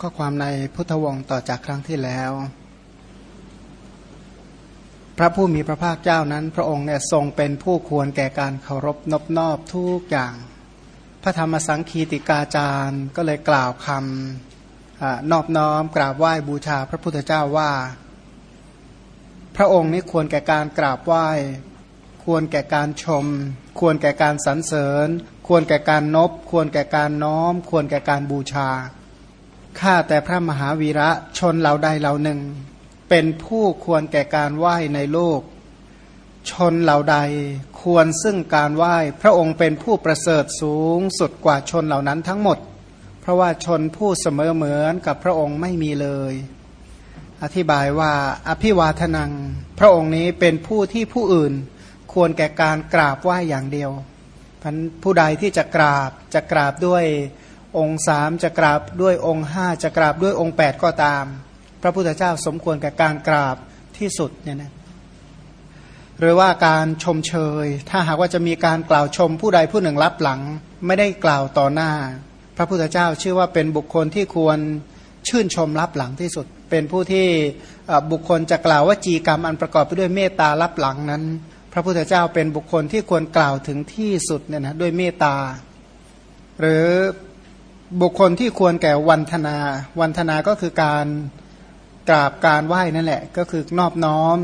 ข้อความในพุทธวงศ์ต่อจากครั้งที่แล้ว พระผู้มีพระภาคเจ้านั้น พระองค์เนี่ยทรงเป็นผู้ควรแก่การเคารพนบนอบทุกอย่าง พระธรรมสังคีติกาจารย์ก็เลยกล่าวคำอนอบน้อมกราบไหว้บูชาพระพุทธเจ้าว่า พระองค์นี้ควรแก่การกราบไหว้ ควรแก่การชม ควรแก่การสรรเสริญ ควรแก่การนบ ควรแก่การน้อม ควรแก่การบูชา ข้าแต่พระมหาวีระชนเหล่าใดเหล่าหนึ่ง เป็นผู้ควรแก่การไหว้ในโลก ชนเหล่าใดควรซึ่งการไหว้ พระองค์เป็นผู้ประเสริฐสูงสุดกว่าชนเหล่านั้นทั้งหมด เพราะว่าชนผู้เสมอเหมือนกับพระองค์ไม่มีเลย อธิบายว่าอภิวาทนัง พระองค์นี้เป็นผู้ที่ผู้อื่นควรแก่การกราบไหว้อย่างเดียวพันผู้ใดที่จะกราบจะกราบด้วย องค์สามจะกราบด้วยองค์ห้าจะกราบด้วยองค์แปดก็ตาม พระพุทธเจ้าสมควรกับการกราบที่สุดเนี่ยนะหรือว่าการชมเชย ถ้าหากว่าจะมีการกล่าวชมผู้ใดผู้หนึ่งรับหลัง ไม่ได้กล่าวต่อหน้า พระพุทธเจ้าชื่อว่าเป็นบุคคลที่ควรชื่นชมรับหลังที่สุด เป็นผู้ที่บุคคลจะกล่าวว่าจีกรรมอันประกอบไปด้วยเมตตารับหลังนั้น พระพุทธเจ้าเป็นบุคคลที่ควรกล่าวถึงที่สุดเนี่ยนะด้วยเมตตาหรือ บุคคลที่ควรแก่วันธนา วันธนาก็คือการกราบการไหว้นั่นแหละ ก็คือนอบน้อม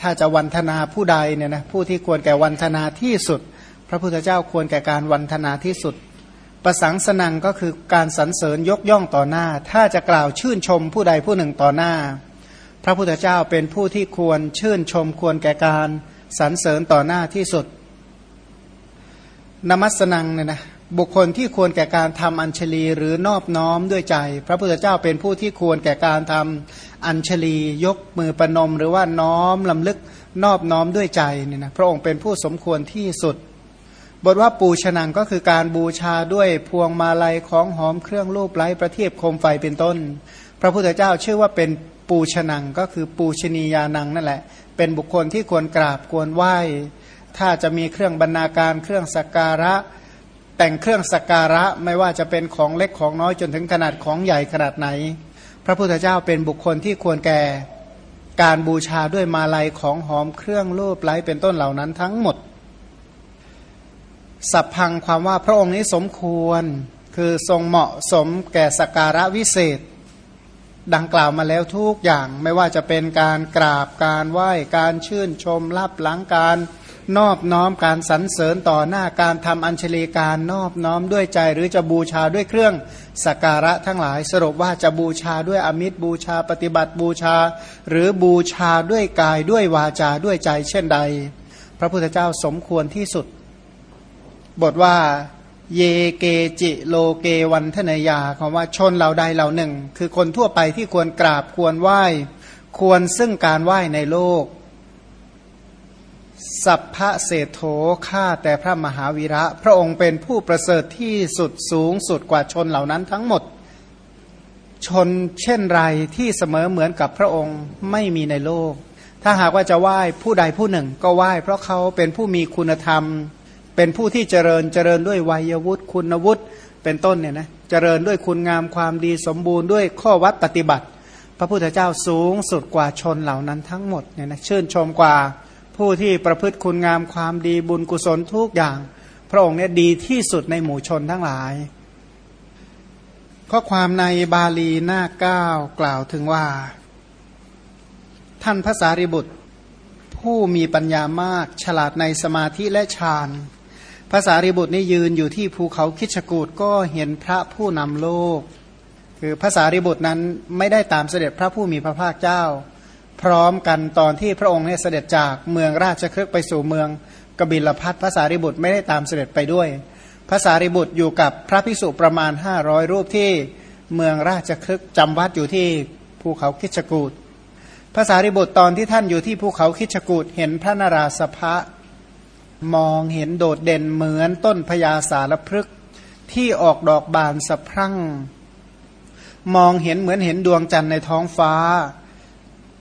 ถ้าจะวันธนาผู้ใดเนี่ยนะผู้ที่ควรแก่วันธนาที่สุด พระพุทธเจ้าควรแก่การวันธนาที่สุด ประสังสนังก็คือการสรรเสริญยกย่องต่อหน้า ถ้าจะกล่าวชื่นชมผู้ใดผู้หนึ่งต่อหน้า พระพุทธเจ้าเป็นผู้ที่ควรชื่นชมควรแก่การสรรเสริญต่อหน้าที่สุดนมัสนังเนี่ยนะ บุคคลที่ควรแก่การทำอัญชลีหรือนอบน้อมด้วยใจ พระพุทธเจ้าเป็นผู้ที่ควรแก่การทำอัญชลียกมือประนม หรือว่าน้อมลำลึกนอบน้อมด้วยใจเนี่ยนะพระองค์เป็นผู้สมควรที่สุด บทว่าปูชนังก็คือการบูชาด้วยพวงมาลัยของหอมเครื่องรูปไล้ประเทีปโคมไฟเป็นต้น พระพุทธเจ้าชื่อว่าเป็นปูชนังก็คือปูชนียานังนั่นแหละ เป็นบุคคลที่ควรกราบควรไหว้ ถ้าจะมีเครื่องบรรณาการเครื่องสักการะ แต่งเครื่องสักการะไม่ว่าจะเป็นของเล็กของน้อยจนถึงขนาดของใหญ่ขนาดไหน พระพุทธเจ้าเป็นบุคคลที่ควรแก่การบูชาด้วยมาลัยของหอมเครื่องรูปไล้เป็นต้นเหล่านั้นทั้งหมด สัพพังความว่าพระองค์นี้สมควร คือทรงเหมาะสมแก่สักการะวิเศษ ดังกล่าวมาแล้วทุกอย่างไม่ว่าจะเป็นการกราบการไหว้ การชื่นชมรับหลังการ นอบน้อมการสรรเสริญต่อหน้าการทำอัญเชลีการนอบน้อมด้วยใจ หรือจะบูชาด้วยเครื่องสักการะทั้งหลาย สรุปว่าจะบูชาด้วยอมิตรบูชาปฏิบัติบูชา หรือบูชาด้วยกายด้วยวาจาด้วยใจเช่นใด พระพุทธเจ้าสมควรที่สุด บทว่าเยเกจิโลเกวันทนยาคำว่าชนเหล่าใดเหล่าหนึ่ง คือคนทั่วไปที่ควรกราบควรไหว้ ควรซึ่งการไหว้ในโลก สัพพะเศธโธข้าแต่พระมหาวีระ พระองค์เป็นผู้ประเสริฐที่สุดสูงสุดกว่าชนเหล่านั้นทั้งหมด ชนเช่นไรที่เสมอเหมือนกับพระองค์ไม่มีในโลก ถ้าหากว่าจะไหว้ผู้ใดผู้หนึ่งก็ไหว้ เพราะเขาเป็นผู้มีคุณธรรม เป็นผู้ที่เจริญเจริญด้วยวัยวุฒิคุณวุฒิเป็นต้นเนี่ยนะเจริญด้วยคุณงามความดีสมบูรณ์ด้วยข้อวัดปฏิบัติ พระพุทธเจ้าสูงสุดกว่าชนเหล่านั้นทั้งหมดเนี่ยนะชื่นชมกว่า ผู้ที่ประพฤติคุณงามความดีบุญกุศลทุกอย่าง พระองค์เนี่ยดีที่สุดในหมู่ชนทั้งหลาย ข้อความในบาลีหน้าเก้ากล่าวถึงว่า ท่านพระสารีบุตร ผู้มีปัญญามากฉลาดในสมาธิและฌานภาษาริบุตรนี่ยืนอยู่ที่ภูเขาคิชกูดก็เห็นพระผู้นำโลก คือภาษาริบุตรนั้นไม่ได้ตามเสด็จพระผู้มีพระภาคเจ้า พร้อมกันตอนที่พระองค์เนี่ยเสด็จจากเมืองราชครึกไปสู่เมืองกบิลพัทภาษาริบุตรไม่ได้ตามเสด็จไปด้วยภาษาริบุตรอยู่กับพระภิกษุประมาณ 500 รูปที่เมืองราชครึกจำวัดอยู่ที่ภูเขาคิชกูดภาษาริบุตรตอนที่ท่านอยู่ที่ภูเขาคิชกูดเห็นพระนาราสภะมองเห็นโดดเด่นเหมือนต้นพญาสารพฤกษ์ที่ออกดอกบานสะพรั่ง มองเห็นเหมือนเห็นดวงจันทร์ในท้องฟ้า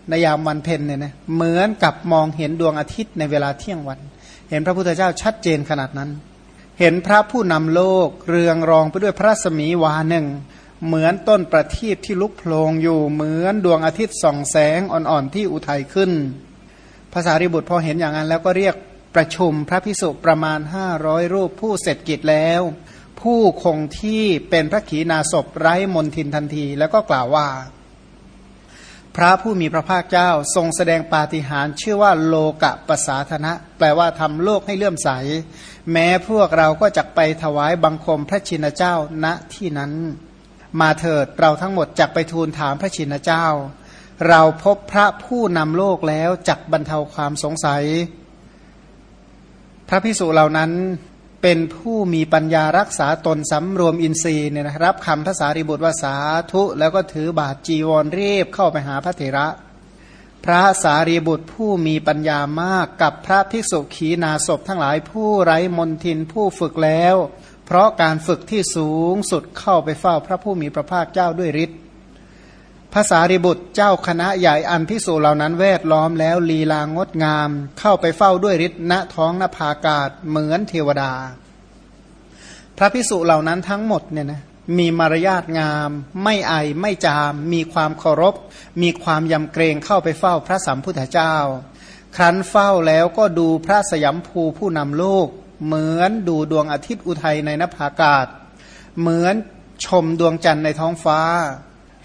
ในยามวันเพ็ญเนี่ยนะเหมือนกับมองเห็นดวงอาทิตย์ในเวลาเที่ยงวัน เห็นพระพุทธเจ้าชัดเจนขนาดนั้น เห็นพระผู้นำโลก เรืองรองไปด้วยพระสมีวาหนึ่ง เหมือนต้นประทีปที่ลุกโพลงอยู่เหมือนดวงอาทิตย์ส่องแสงอ่อนๆที่อุทัยขึ้นภาษาริบุตรพอเห็นอย่างนั้นแล้วก็เรียกประชุมพระพิสุประมาณห้าร้อยรูปผู้เสร็จกิจแล้ว ผู้คงที่เป็นพระขีณาสพไร้มนทินทันที แล้วก็กล่าวว่า พระผู้มีพระภาคเจ้าทรงแสดงปาฏิหาริย์ชื่อว่าโลกะปสาธนะ แปลว่าทำโลกให้เลื่อมใส แม้พวกเราก็จะไปถวายบังคมพระชินเจ้าณที่นั้น มาเถิดเราทั้งหมดจักไปทูลถามพระชินเจ้า เราพบพระผู้นำโลกแล้วจักบรรเทาความสงสัย พระพิสุเหล่านั้น เป็นผู้มีปัญญารักษาตนสำรวมอินทรีย์เนี่ยนะรับคำภาษาริบุตรว่าสาธุแล้วก็ถือบาทจีวรเรีบเข้าไปหาพระเถระ พระสารีบุตรผู้มีปัญญามากกับพระภิกษุขีนาศพทั้งหลายผู้ไร้มนทินผู้ฝึกแล้ว เพราะการฝึกที่สูงสุดเข้าไปเฝ้าพระผู้มีพระภาคเจ้าด้วยฤทธิ์ ภาษาริบุตรเจ้าคณะใหญ่อันพิสูจเหล่านั้นแวดล้อมแล้วลีลางดงาม เข้าไปเฝ้าด้วยฤทธิ์ณท้องนภากาศเหมือนเทวดา พระพิสุเหล่านั้นทั้งหมดเนี่ยนะมีมารยาทงาม ไม่ไอไม่จาม มีความเคารพ มีความยำเกรงเข้าไปเฝ้าพระสัมพุทธเจ้า ครั้นเฝ้าแล้วก็ดูพระสยามภูผู้นำโลก เหมือนดูดวงอาทิตย์อุทัยในนภากาศ เหมือนชมดวงจันทร์ในท้องฟ้า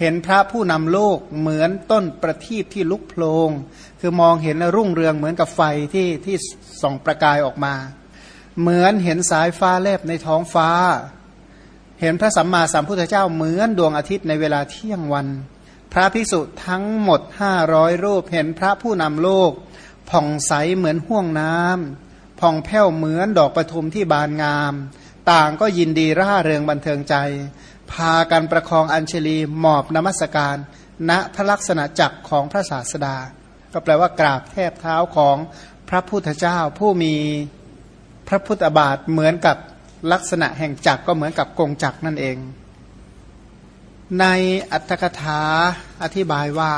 เห็นพระผู้นำโลกเหมือนต้นประทีปที่ลุกโพลงคือมองเห็นรุ่งเรืองเหมือนกับไฟที่ที่ส่องประกายออกมา เหมือนเห็นสายฟ้าแลบในท้องฟ้า เห็นพระสัมมาสัมพุทธเจ้าเหมือนดวงอาทิตย์ในเวลาเที่ยงวัน พระภิกษุทั้งหมดห้าร้อยรูปเห็นพระผู้นำโลก ผ่องใสเหมือนห่วงน้ำผ่องแผ้วเหมือนดอกประทุมที่บานงาม ต่างก็ยินดีร่าเริงบันเทิงใจ พากันประคองอัญชลีหมอบนมัสการ ณพระลักษณะจักรของพระศาสดา ก็แปลว่ากราบแทบเท้าของพระพุทธเจ้าผู้มีพระพุทธบาทเหมือนกับลักษณะแห่งจักรก็เหมือนกับกงจักรนั่นเอง ในอัตถกถาอธิบายว่า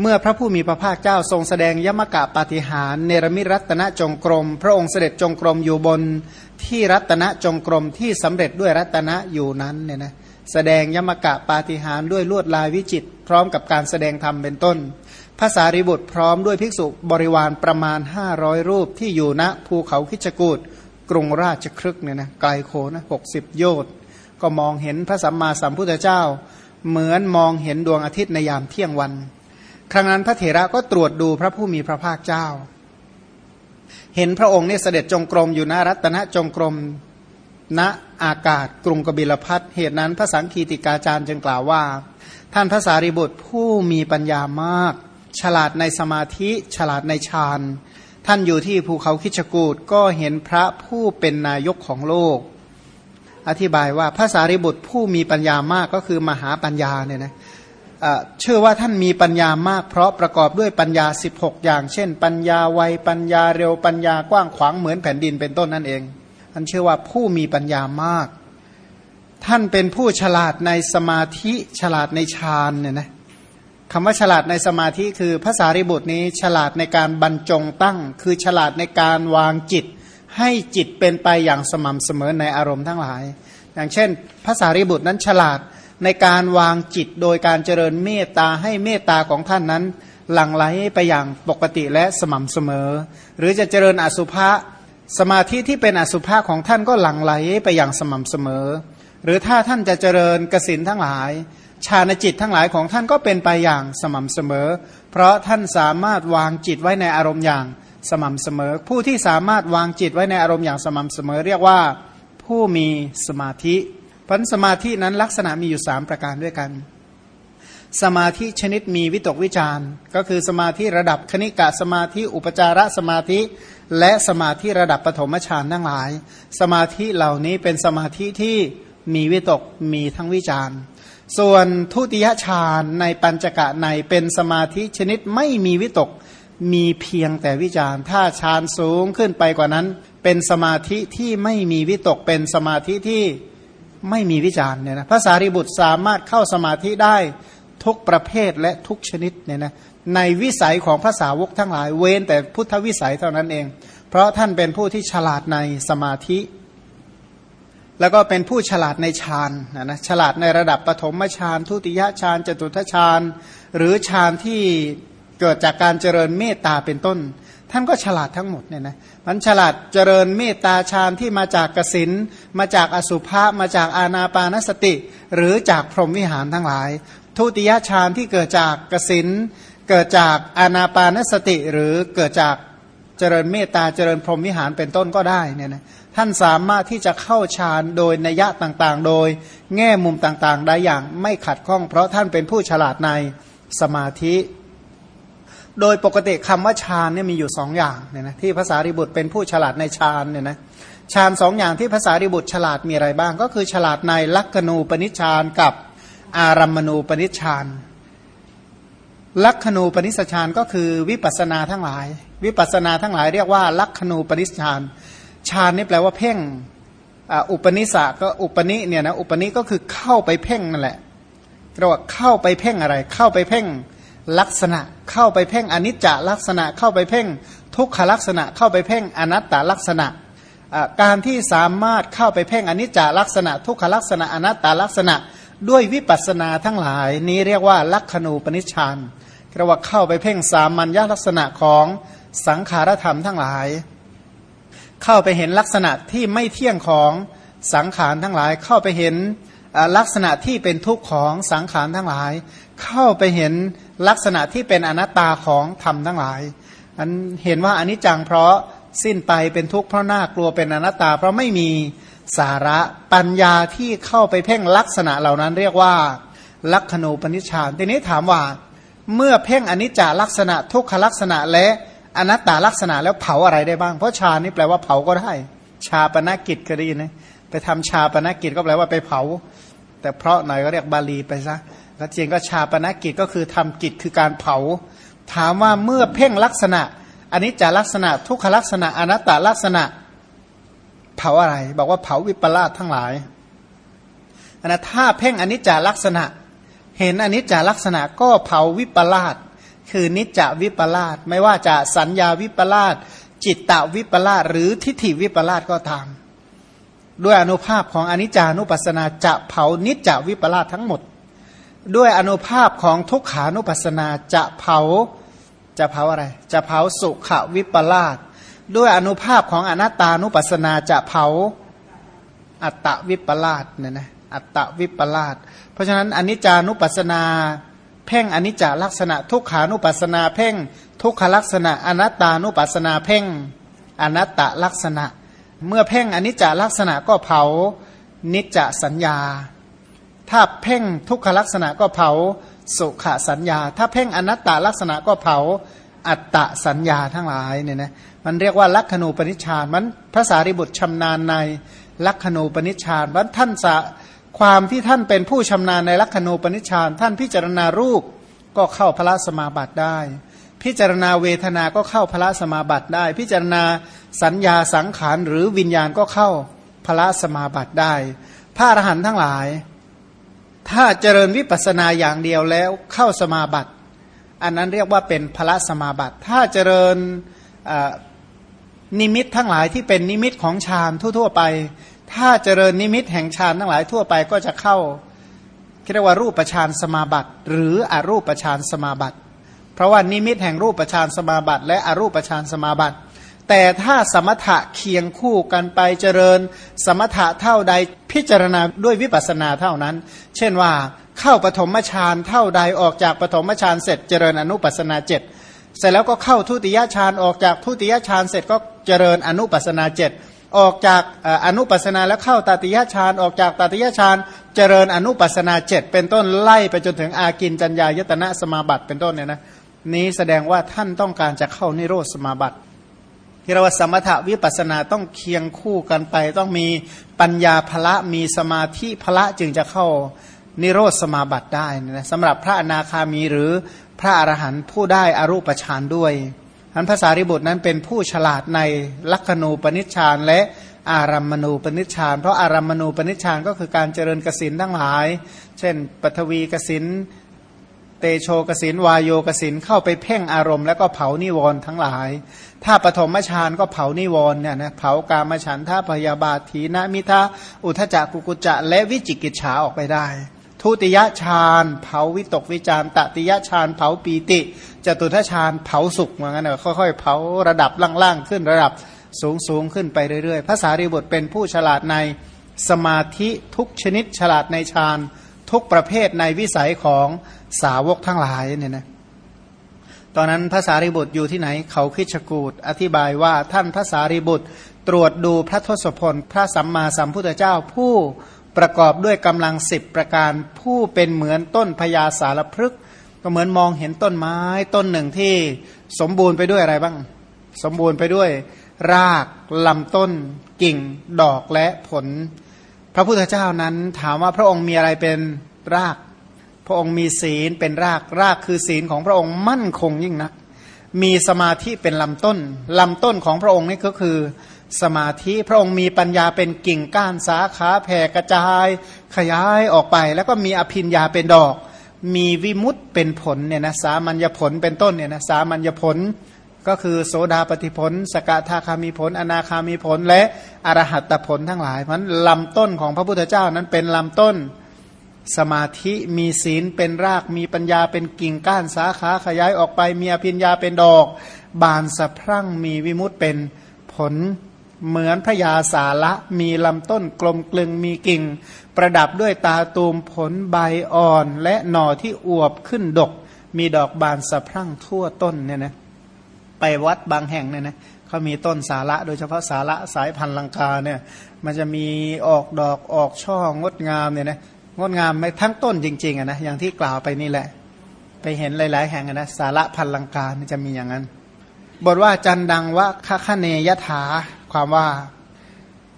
เมื่อพระผู้มีพระภาคเจ้าทรงแสดงยมกะปาฏิหารเนรมิรัตนจงกรม พระองค์เสด็จจงกรมอยู่บนที่รัตนจงกรมที่สำเร็จด้วยรัตนะอยู่นั้นเนี่ยนะแสดงยมกะปาฏิหารด้วยลวดลายวิจิต พร้อมกับการแสดงธรรมเป็นต้นภาษาริบุตรพร้อมด้วยภิกษุบริวารประมาณ 500 รูปที่อยู่ณภูเขาคิจกูดกรุงราชครึกเนี่ยนะไกลโคนะหกสิบโยชน์ก็มองเห็นพระสัมมาสัมพุทธเจ้า เหมือนมองเห็นดวงอาทิตย์ในยามเที่ยงวัน ครั้งนั้นพระเถระก็ตรวจดูพระผู้มีพระภาคเจ้า เห็นพระองค์เนี่ยเสด็จจงกรมอยู่ณรัตนจงกรมณอากาศกรุงกบิลพัทเหตุนั้นพระสังคีติกาจารย์จึงกล่าวว่า ท่านพระสารีบุตรผู้มีปัญญามาก ฉลาดในสมาธิฉลาดในฌานท่านอยู่ที่ภูเขาคิชกูดก็เห็นพระผู้เป็นนายกของโลก อธิบายว่าพระสารีบุตรผู้มีปัญญามากก็คือมหาปัญญาเนี่ยนะ ชื่อว่าท่านมีปัญญามากเพราะประกอบด้วยปัญญา 16 อย่าง เช่น ปัญญาไวปัญญาเร็วปัญญากว้างขวางเหมือนแผ่นดินเป็นต้นนั่นเองท่านเชื่อว่าผู้มีปัญญามาก ท่านเป็นผู้ฉลาดในสมาธิฉลาดในฌานเนี่ยนะคำว่าฉลาดในสมาธิคือภาษาริบุตรนี้ฉลาดในการบรรจงตั้ง คือฉลาดในการวางจิต ให้จิตเป็นไปอย่างสม่ำเสมอในอารมณ์ทั้งหลาย อย่างเช่นภาษาริบุตรนั้นฉลาด ในการวางจิตโดยการเจริญเมตตาให้เมตตาของท่านนั้น หลั่งไหลไปอย่างปกติและสม่ำเสมอ หรือจะเจริญอสุภะสมาธิที่เป็นอสุภะของท่านก็หลั่งไหลไปอย่างสม่ำเสมอ หรือถ้าท่านจะเจริญกสินทั้งหลายฌานจิตทั้งหลายของท่านก็เป็นไปอย่างสม่ำเสมอ เพราะท่านสามารถวางจิตไว้ในอารมณ์อย่างสม่ำเสมอ ผู้ที่สามารถวางจิตไว้ในอารมณ์อย่างสม่ำเสมอ เรียกว่าผู้มีสมาธิ พันสมาธินั้นลักษณะมีอยู่สามประการด้วยกัน สมาธิชนิดมีวิตกวิจารก็คือสมาธิระดับคณิกะสมาธิอุปจารสมาธิ และสมาธิระดับปฐมฌานทั้งหลาย สมาธิเหล่านี้เป็นสมาธิที่มีวิตกมีทั้งวิจารส่วนทุติยฌานในปัญจกะในเป็นสมาธิชนิดไม่มีวิตกมีเพียงแต่วิจารถ้าฌานสูงขึ้นไปกว่านั้น เป็นสมาธิที่ไม่มีวิตกเป็นสมาธิที่ ไม่มีวิจารณ์เนี่ยนะภาษาริบุตรสามารถเข้าสมาธิได้ทุกประเภทและทุกชนิดเนี่ยนะในวิสัยของภาษาวกทั้งหลายเว้นแต่พุทธวิสัยเท่านั้นเอง เพราะท่านเป็นผู้ที่ฉลาดในสมาธิ แล้วก็เป็นผู้ฉลาดในฌานนะนะฉลาดในระดับปฐมฌานทุติยฌานจตุทฌานหรือฌานที่เกิดจากการเจริญเมตตาเป็นต้น ท่านก็ฉลาดทั้งหมดเนี่ยนะมันฉลาดเจริญเมตตาฌานที่มาจากกสินมาจากอสุภะมาจากอาณาปานสติ หรือจากพรหมวิหารทั้งหลาย ทุติยฌานที่เกิดจากกสินเกิดจากอาณาปานสติ หรือเกิดจากเจริญเมตตาเจริญพรหมวิหารเป็นต้นก็ได้เนี่ยนะท่านสามารถที่จะเข้าฌานโดยนัยยะต่างๆ โดยแง่มุมต่างๆ ได้อย่างไม่ขัดข้อง เพราะท่านเป็นผู้ฉลาดในสมาธิ โดยปกติคำว่าฌานเนี่ยมีอยู่สองอย่างเนี่ยนะที่ภาษาริบุตรเป็นผู้ฉลาดในฌานเนี่ยนะฌานสองอย่างที่ภาษาริบุตรฉลาดมีอะไรบ้าง ก็คือฉลาดในลักขณูปนิชฌานกับอารัมมณูปนิชฌานลักขณูปนิสฌานก็คือวิปัสนาทั้งหลาย วิปัสนาทั้งหลายเรียกว่าลักขณูปนิสฌานฌานนี่แปลว่าเพ่งอุปนิสะก็อุปนิเนี่ยนะอุปนิก็คือเข้าไปเพ่งนั่นแหละเรียกว่าเข้าไปเพ่งอะไร เข้าไปเพ่ง ลักษณะเข้าไปเพ่งอนิจจลักษณะเข้าไปเพ่งทุกขลักษณะเข้าไปเพ่งอนัตตลักษณะ การที่สามารถเข้าไปเพ่งอนิจจลักษณะ ทุกขลักษณะอนัตตลักษณะ ด้วยวิปัสสนาทั้งหลาย นี้เรียกว่าลักขณูปนิชฌานเรียกว่าเข้าไปเพ่งสามัญญลักษณะของสังขารธรรมทั้งหลาย เข้าไปเห็นลักษณะที่ไม่เที่ยงของสังขารทั้งหลาย เข้าไปเห็นลักษณะที่เป็นทุกข์ของสังขารทั้งหลาย เข้าไปเห็น ลักษณะที่เป็นอนัตตาของธรรมทั้งหลายอันเห็นว่าอนิจจังเพราะสิ้นไปเป็นทุกข์เพราะน่ากลัวเป็นอนัตตา เพราะไม่มีสาระปัญญาที่เข้าไปเพ่งลักษณะเหล่านั้นเรียกว่า ลักขณูปนิชฌานทีนี้ถามว่า เมื่อเพ่งอนิจจลักษณะทุกขลักษณะและอนัตตาลักษณะแล้วเผาอะไรได้บ้าง เพราะชานี่แปลว่าเผาก็ได้ ชาปนกิจก็ได้นะไปทำชาปนกิจก็แปลว่าไปเผา แต่เพราะหน่อยก็เรียกบาลีไปซะ แล้วจริงก็ชาปนกิจก็คือทำกิจคือการเผา ถามว่าเมื่อเพ่งลักษณะอันนี้จะลักษณะทุกขลักษณะอนัตตลักษณะเผาอะไร บอกว่าเผาวิปลาสทั้งหลายอันนะถ้าเพ่งอนิจจลักษณะ เห็นอนิจจลักษณะก็เผาวิปลาสคือนิจจวิปลาสไม่ว่าจะสัญญาวิปลาสจิตตวิปลาสหรือทิฏฐิวิปลาสก็ตามด้วยอนุภาพของอนิจจานุปัสสนาจะเผานิจจวิปลาสทั้งหมด ด้วยอนุภาพของทุกขานุปัสสนาจะเผาจะเผาอะไร จะเผาสุขวิปลาสด้วยอนุภาพของอนัตตานุปัสสนาจะเผาอัตตวิปลาสเนี่ยนะอัตตวิปลาสเพราะฉะนั้นอนิจจานุปัสสนา เพ่งอนิจจลักษณะ ทุกขานุปัสนา เพ่ง ทุกขลักษณะ อนัตตานุปัสนา เพ่งอนัตตลักษณะ เมื่อเพ่งอนิจจลักษณะก็เผานิจจสัญญา ถ้าเพ่งทุกขลักษณะก็เผาสุขสัญญา ถ้าเพ่งอนัตตลักษณะก็เผาอัตตสัญญาทั้งหลายเนี่ยนะมันเรียกว่าลักขณูปนิชฌานมันพระสารีบุตรชำนาญในลักขณูปนิชฌานมันท่านสะความที่ท่านเป็นผู้ชำนาญในลักขณูปนิชฌานท่านพิจารณารูปก็เข้าพระสมาบัติได้ พิจารณาเวทนาก็เข้าพระสมาบัติได้ พิจารณาสัญญาสังขารหรือวิญญาณก็เข้าพระสมาบัติได้ พระอรหันต์ทั้งหลาย ถ้าเจริญวิปัสสนาอย่างเดียวแล้วเข้าสมาบัติ อันนั้นเรียกว่าเป็นพระสมาบัติ ถ้าเจริญนิมิตทั้งหลายที่เป็นนิมิตของฌานทั่ว ๆ ไป ถ้าเจริญนิมิตแห่งฌานทั้งหลายทั่วไปก็จะเข้าเรียกว่ารูปฌานสมาบัติ หรืออรูปฌานสมาบัติ เพราะว่านิมิตแห่งรูปฌานสมาบัติ และอรูปฌานสมาบัติ แต่ถ้าสมถะเคียงคู่กันไปเจริญ สมถะเท่าใดพิจารณาด้วยวิปัสนาเท่านั้น เช่นว่าเข้าปฐมฌานเท่าใดออกจากปฐมฌานเสร็จเจริญอนุปัสนาเจ็ดเสร็จแล้วก็เข้าทุติยฌานออกจากทุติยฌานเสร็จก็เจริญอนุปัสนาเจ็ดออกจากอนุปัสนาแล้วเข้าตติยฌานออกจากตติยฌานเจริญอนุปัสนาเจ็ดเป็นต้นไล่ไปจนถึงอากินจัญญายตนะสมาบัติเป็นต้นเนี่ยนะนี้แสดงว่าท่านต้องการจะเข้านิโรธสมาบัติ ที่เราว่าสมถะวิปัสนาต้องเคียงคู่กันไป ต้องมีปัญญาภละมีสมาธิภละจึงจะเข้านิโรธสมาบัติได้นะสำหรับพระอนาคามีหรือพระอรหันต์ผู้ได้อรูปฌานด้วยอันภาษาริบุตรนั้นเป็นผู้ฉลาดในลักขณูปนิชฌานและอารัมมณูปนิชฌานเพราะอารัมมณูปนิชฌานก็คือการเจริญกสินทั้งหลาย เช่นปฐวีกสิน เตโชกสินวายโยกสินเข้าไปเพ่งอารมณ์แล้วก็เผานิวรณ์ทั้งหลาย ถ้าปฐมฌานก็เผานิวรณ์เนี่ยนะเผากามฉันท่าพยาบาทถีนมิทาอุทจักกุกุจะ และวิจิกิจฉาออกไปได้ ทุติยฌานเผาวิตกวิจารตติยฌานเผาปีติจตุทฌานเผาสุขเหมือนกันเนะค่อยๆเผาระดับล่างๆขึ้นระดับสูงสูงขึ้นไปเรื่อยๆพระสารีบุตรเป็นผู้ฉลาดในสมาธิทุกชนิดฉลาดในฌาน ทุกประเภทในวิสัยของสาวกทั้งหลายเนี่ยนะตอนนั้นพระสารีบุตรอยู่ที่ไหนเขาคิชกูดอธิบายว่าท่านพระสารีบุตรตรวจดูพระทศพล พระสัมมาสัมพุทธเจ้าผู้ประกอบด้วยกำลังสิบประการผู้เป็นเหมือนต้นพญาสารพฤกษ์ก็เหมือนมองเห็นต้นไม้ต้นหนึ่งที่สมบูรณ์ไปด้วยอะไรบ้าง สมบูรณ์ไปด้วย รากลำต้น กิ่ง ดอกและผล พระพุทธเจ้านั้นถามว่าพระองค์มีอะไรเป็นราก พระองค์มีศีลเป็นราก รากคือศีลของพระองค์มั่นคงยิ่งนัก มีสมาธิเป็นลำต้น ลำต้นของพระองค์นี่ก็คือสมาธิพระองค์มีปัญญาเป็นกิ่งก้านสาขาแผ่กระจาย ขยายออกไป แล้วก็มีอภินญาเป็นดอก มีวิมุตเป็นผลเนี่ยนะสามัญญผลเป็นต้นเนี่ยนะสามัญญผลก็คือโสดาปฏิผล สกทาคามีผล อนาคามีผลและ อรหัตผลทั้งหลายเพราะลำต้นของพระพุทธเจ้านั้นเป็นลำต้นสมาธิมีศีลเป็นรากมีปัญญาเป็นกิ่งก้านสาขาขยายออกไป มีอภิญญาเป็นดอก บานสะพรั่งมีวิมุตเป็นผลเหมือนพระยาสาละมีลำต้นกลมกลึงมีกิ่ง ประดับด้วยตาตูมผลใบอ่อน และหน่อที่อวบขึ้นดก มีดอกบานสะพรั่งทั่วต้นเนี่ยนะไปวัดบางแห่งเนี่ยนะ เขามีต้นสาระโดยเฉพาะสาระสายพันธุ์ลังกาเนี่ยมันจะมีออกดอกออกช่องดงามเนี่ยนะงดงามไม่ทั้งต้นจริงๆอะนะอย่างที่กล่าวไปนี่แหละ ไปเห็นหลาย ๆ แห่งนะสาระพันลังกาจะมีอย่างนั้น บทว่าจันดังวะคคเนยถาความว่า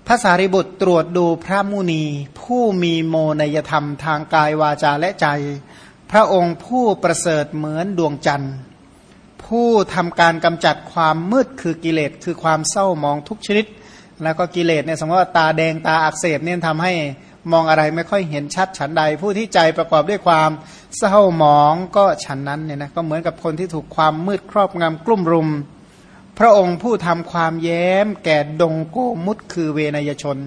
พระสารีบุตรตรวจดูพระมุนี ผู้มีโมนยธรรมทางกายวาจาและใจ พระองค์ผู้ประเสริฐเหมือนดวงจันทร์ ผู้ทำการกำจัดความมืดคือกิเลสคือความเศร้ามองทุกชนิด แล้วก็กิเลสเนี่ยสมมติว่าตาแดงตาอักเสบเนี่ยทำให้มองอะไรไม่ค่อยเห็นชัดฉันใด ผู้ที่ใจประกอบด้วยความเศร้ามองก็ฉันนั้นเนี่ยนะก็เหมือนกับคนที่ถูกความมืดครอบงำกลุ่มรุม พระองค์ผู้ทำความแย้ม แก่ดงโกมุตคือเวนยชน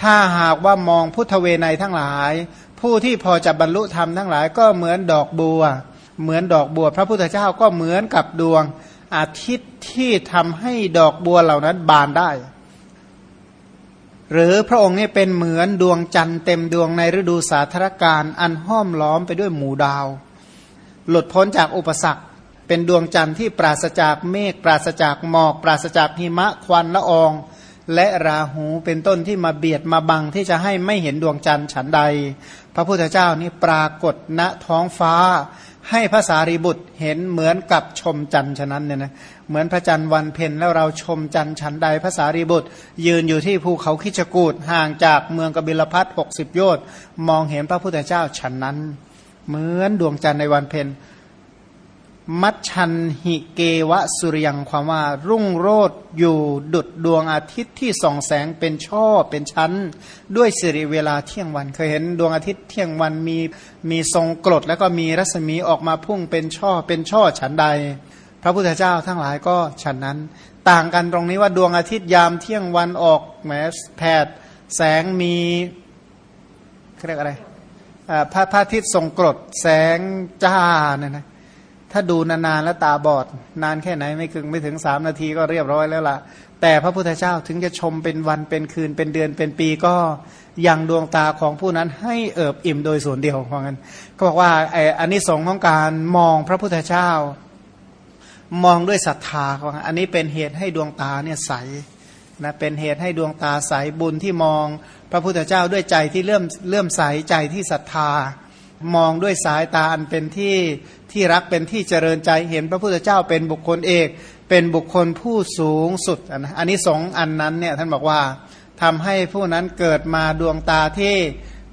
ถ้าหากว่ามองพุทธเวไนทั้งหลาย ผู้ที่พอจะบรรลุธรรมทั้งหลายก็เหมือนดอกบัว เหมือนดอกบัว พระพุทธเจ้าก็เหมือนกับดวงอาทิตย์ที่ทำให้ดอกบัวเหล่านั้นบานได้ หรือพระองค์นี่เป็นเหมือนดวงจันทร์เต็มดวงในฤดูสาธารการอันห้อมล้อมไปด้วยหมู่ดาว หลุดพ้นจากอุปสรรค เป็นดวงจันทร์ที่ปราศจากเมฆปราศจากหมอก ปราศจากหิมะควันละออง และราหูเป็นต้นที่มาเบียดมาบังที่จะให้ไม่เห็นดวงจันทร์ฉันใด พระพุทธเจ้านี่ปรากฏณท้องฟ้า ให้ภาษารีบุตรเห็นเหมือนกับชมจันทร์ฉะนั้นเนี่ยนะเหมือนพระจันทร์วันเพ็ญแล้วเราชมจันทร์ฉันใดภาษารีบุตร ยืนอยู่ที่ภูเขาคิจกูดห่างจากเมืองกบิลพัทหกสิบโยชน์มองเห็นพระพุทธเจ้าฉันนั้น เหมือนดวงจันทร์ในวันเพ็ญ มัชชันหิเกวะสุริยังความว่ารุ่งโรดอยู่ดุดดวงอาทิตย์ที่ส่องแสงเป็นช่อเป็นชั้น ด้วยสิริเวลาเที่ยงวัน เคยเห็นดวงอาทิตย์เที่ยงวันมีมีทรงกรดแล้วก็มีรัศมีออกมาพุ่งเป็นช่อเป็นช่อฉันใด พระพุทธเจ้าทั้งหลายก็ฉันนั้น ต่างกันตรงนี้ว่าดวงอาทิตย์ยามเที่ยงวันออกแหมแผดแสงมีเรียกอะไรพระพระอาทิตย์ทรงกรดแสงจ้าเนี่ยนะ ถ้าดูนานๆแล้วตาบอด นานแค่ไหนไม่ถึงไม่ถึงสามนาทีก็เรียบร้อยแล้วล่ะ แต่พระพุทธเจ้าถึงจะชมเป็นวันเป็นคืนเป็นเดือนเป็นปีก็ยังดวงตาของผู้นั้นให้เอิบอิ่มโดยส่วนเดียวเพราะงั้นก็บอกว่าไอ้อันนี้สงของการมองพระพุทธเจ้า มองด้วยศรัทธาของอันนี้เป็นเหตุให้ดวงตาเนี่ยใสนะเป็นเหตุให้ดวงตาใสบุญที่มอง พระพุทธเจ้าด้วยใจที่เลื่อมเลื่อมใสใจที่ศรัทธา มองด้วยสายตาอันเป็นที่ที่รักเป็นที่เจริญใจเห็นพระพุทธเจ้าเป็นบุคคลเอก เป็นบุคคลผู้สูงสุดนอันนี้สองอันนั้นเนี่ยท่านบอกว่าทำให้ผู้นั้นเกิดมาดวงตาที่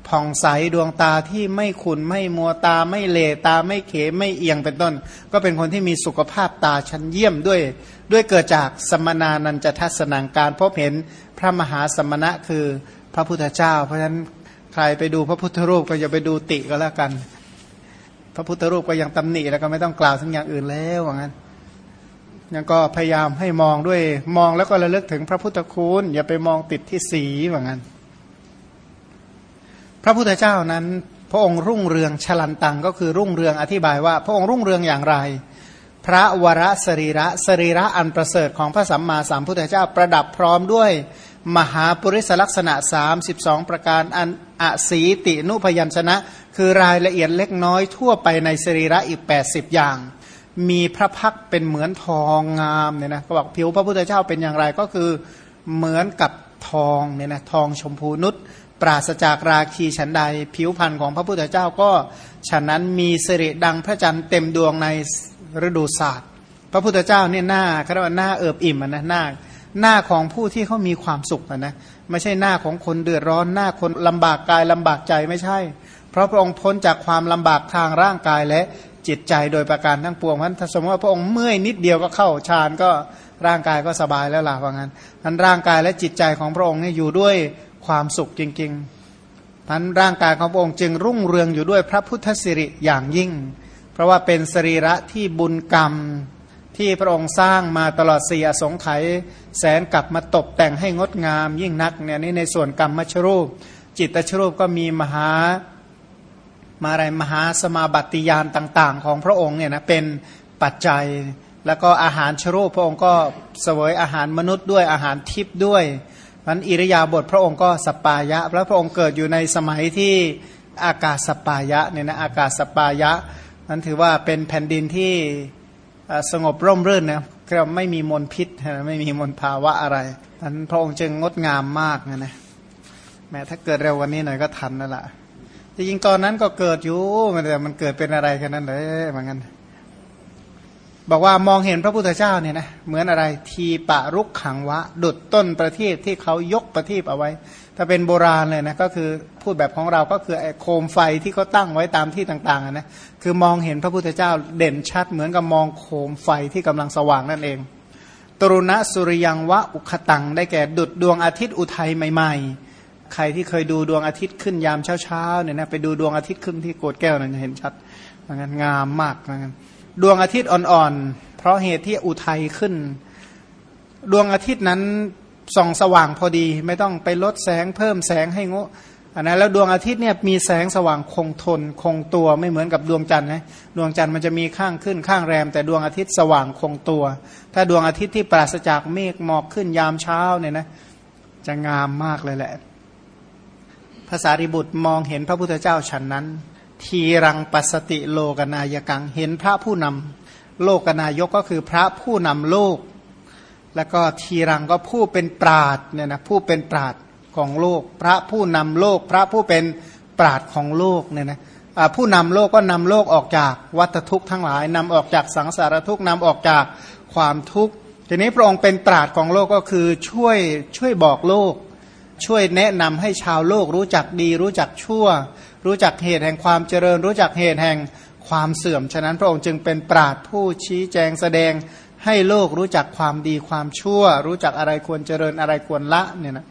ผ่องใสดวงตาที่ไม่ขุนไม่มัวตาไม่เลตาไม่เขไม่เอียงเป็นต้น ก็เป็นคนที่มีสุขภาพตาชั้นเยี่ยมด้วย ด้วยเกิดจากสมนานันจะทัศนังการพบเห็นพระมหาสมณะคือพระพุทธเจ้า เพราะฉะนั้น ใครไปดูพระพุทธรูปก็อย่าไปดูติก็แล้วกัน พระพุทธรูปก็ยังตำหนิแล้วก็ไม่ต้องกล่าวถึงอย่างอื่นแล้วว่างั้นยังก็พยายามให้มองด้วยมองแล้วก็ระลึกถึงพระพุทธคุณอย่าไปมองติดที่สีว่างั้น พระพุทธเจ้านั้น พระองค์รุ่งเรืองฉลันตังก็คือรุ่งเรืองอธิบายว่า พระองค์รุ่งเรืองอย่างไร พระวรสรีระสรีระอันประเสริฐของพระสัมมาสัมพุทธเจ้าประดับพร้อมด้วย มหาปริสลักษณะ 32 ประการอันอสีตินุพยัญชนะ คือรายละเอียดเล็กน้อยทั่วไปในสรีระอีก 80 อย่าง มีพระพักเป็นเหมือนทองงามเนี่ยนะก็บอกผิวพระพุทธเจ้าเป็นอย่างไรก็คือเหมือนกับทองเนี่ยนะทองชมพูนุชปราศจากราคีฉันใด ผิวพรรณของพระพุทธเจ้าก็ฉะนั้นมีสิริดังพระจันทร์เต็มดวงในฤดูศาสตร์ พระพุทธเจ้าเนี่ยหน้าเขาเรียกว่าหน้าเอิบอิ่มนะหน้า หน้าของผู้ที่เขามีความสุขนะไม่ใช่หน้าของคนเดือดร้อนหน้าคนลำบากกายลำบากใจไม่ใช่ เพราะพระองค์พ้นจากความลำบากทางร่างกายและจิตใจโดยประการทั้งปวงเพราะถ้าสมมติว่าพระองค์เมื่อยนิดเดียวก็เข้าฌานก็ร่างกายก็สบายแล้วล่ะว่างั้นนั้นร่างกายและจิตใจของพระองค์เนี่ยอยู่ด้วยความสุขจริงๆนั้นร่างกายของพระองค์จึงรุ่งเรืองอยู่ด้วยพระพุทธสิริอย่างยิ่ง เพราะว่าเป็นสรีระที่บุญกรรม ที่พระองค์สร้างมาตลอดสี่อสงไขยแสนกลับมาตกแต่งให้งดงามยิ่งนักเนี่ยนี่ในส่วนกรรมมชรูป จิตตชรูปก็มีมหามาอะไรมหาสมาบัติยานต่าง ๆ ของพระองค์เนี่ยนะเป็นปัจจัย แล้วก็อาหารชรูปพระองค์ก็เสวยอาหารมนุษย์ด้วยอาหารทิพย์ด้วยมันอิริยาบถพระองค์ก็สปายะ แล้วพระองค์เกิดอยู่ในสมัยที่อากาศสปายะเนี่ยนะอากาศสปายะนั้นถือว่าเป็นแผ่นดินที่ สงบร่มรื่นนะก็ไม่มีมลพิษไม่มีมลภาวะอะไรนั้นพระองค์จึงงดงามมากนะนะแม้ถ้าเกิดเร็ววันนี้หน่อยก็ทันนั่นแหละจริงตอนนั้นก็เกิดอยู่แต่มันเกิดเป็นอะไรแค่นั้นเลยเหมือนกันบอกว่ามองเห็นพระพุทธเจ้าเนี่ยนะเหมือนอะไรทีปะรุกขังวะ ดุดต้นประทีปที่เขายกประทีปเอาไว้ ถ้าเป็นโบราณเลยนะก็คือพูดแบบของเราก็คือไอ้โคมไฟที่เขาตั้งไว้ตามที่ต่างๆนะคือมองเห็นพระพุทธเจ้าเด่นชัดเหมือนกับมองโคมไฟที่กำลังสว่างนั่นเอง ตรุณสุริยังวะอุคตังได้แก่ดุดดวงอาทิตย์อุทัยใหม่ๆ ใครที่เคยดูดวงอาทิตย์ขึ้นยามเช้าๆเนี่ยนะไปดูดวงอาทิตย์ขึ้นที่โกดแก้วนั่นจะเห็นชัดมันงามมากมันดวงอาทิตย์อ่อนๆ เพราะเหตุที่อุทัยขึ้น ดวงอาทิตย์นั้น ส่องสว่างพอดี ไม่ต้องไปลดแสงเพิ่มแสงให้งอันนั้นแล้วดวงอาทิตย์เนี่ยมีแสงสว่างคงทนคงตัวไม่เหมือนกับดวงจันทร์นะดวงจันทร์มันจะมีข้างขึ้นข้างแรม แต่ดวงอาทิตย์สว่างคงตัว ถ้าดวงอาทิตย์ที่ปราศจากเมฆหมอกขึ้นยามเช้าเนี่ยนะจะงามมากเลยแหละภาษาริบุตรมองเห็นพระพุทธเจ้าฉันนั้น ทีรังปัสติโลกนายกังเห็นพระผู้นำโลกนายกก็คือพระผู้นำโลก แล้วก็ทีรังก็ผู้เป็นปราดเนี่ยนะผู้เป็นปราดของโลก พระผู้นำโลก พระผู้เป็นปราดของโลกเนี่ยนะผู้นำโลกก็นำโลกออกจากวัฏทุกข์ทั้งหลายนำออกจากสังสารทุกข์นำออกจากความทุกข์ทีนี้พระองค์เป็นปราดของโลกก็คือช่วยช่วยบอกโลก ช่วยแนะนำให้ชาวโลกรู้จักดี รู้จักชั่ว รู้จักเหตุแห่งความเจริญ รู้จักเหตุแห่งความเสื่อม ฉะนั้นพระองค์จึงเป็นปราดผู้ชี้แจงแสดง ให้โลกรู้จักความดีความชั่ว รู้จักอะไรควรเจริญอะไรควรละเนี่ยนะ